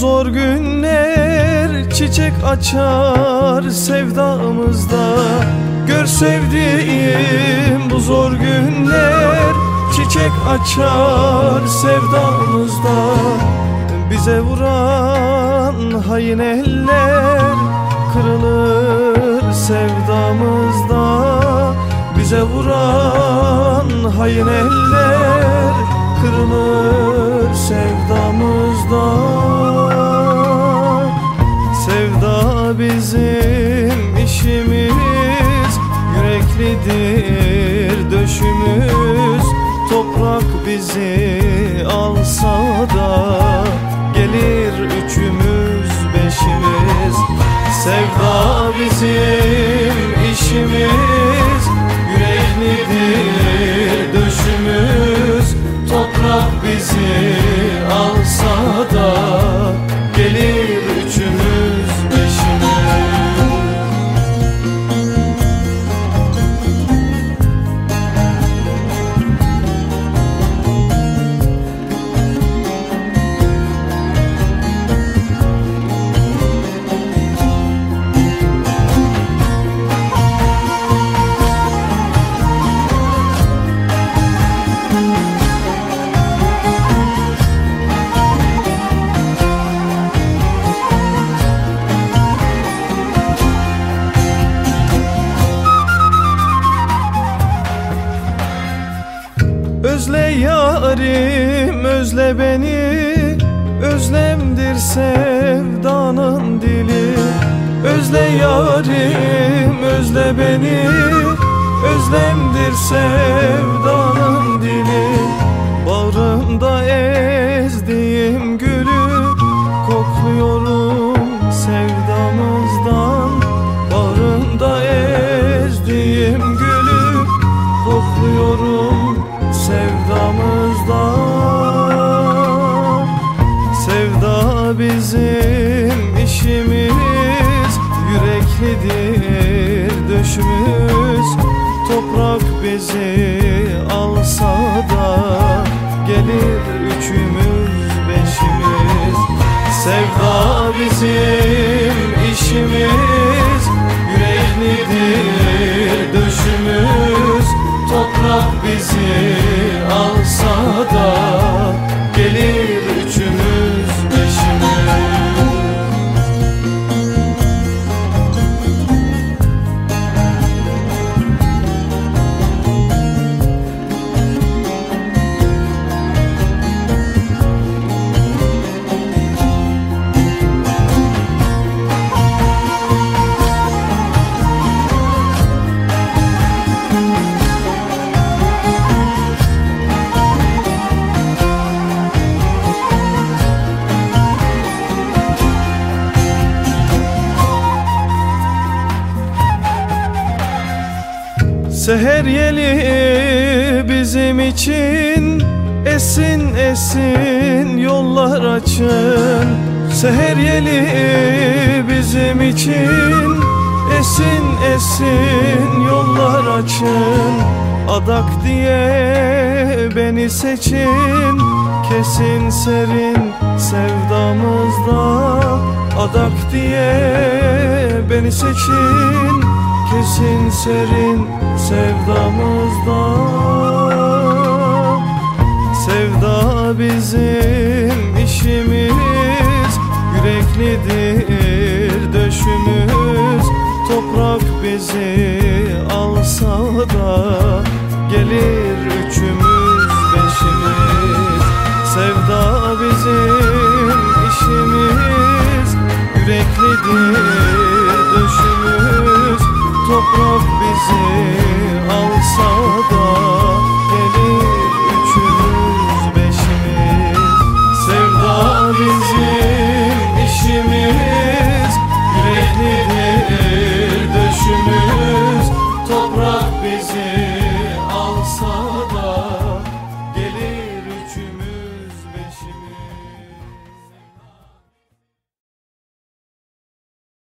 zor günler çiçek açar sevdamızda. Gör sevdiğim bu zor günler çiçek açar sevdamızda. Bize vuran hain eller kırılır sevdamızda. Bize vuran hain eller kırılır sevdamızda. Sevda bizim işimiz Yüreklidir döşümüz. Toprak bizi alsa da Gelir üçümüz beşimiz. Sevda bizim işimiz yarim özle beni. Özlemdir sevdanın dili. Özle yarim özle beni. Özlemdir sevdanın bizim işimiz Yüreklidir döşümüz. Toprak bizi alsa da Gelir üçümüz beşimiz. Sevda bizim işimiz Seher yeli bizim için Esin esin yollar açın. Seher yeli bizim için Esin esin yollar açın. Adak diye beni seçin Kesin serin sevdamızda. Adak diye beni seçin Kesin serin sevdamızda. Sevda bizim işimiz Yüreklidir döşümüz. Toprak bizi alsa da Gelir üçümüz beşimiz. Sevda bizim işimiz Yüreklidir Rabbimizi alsan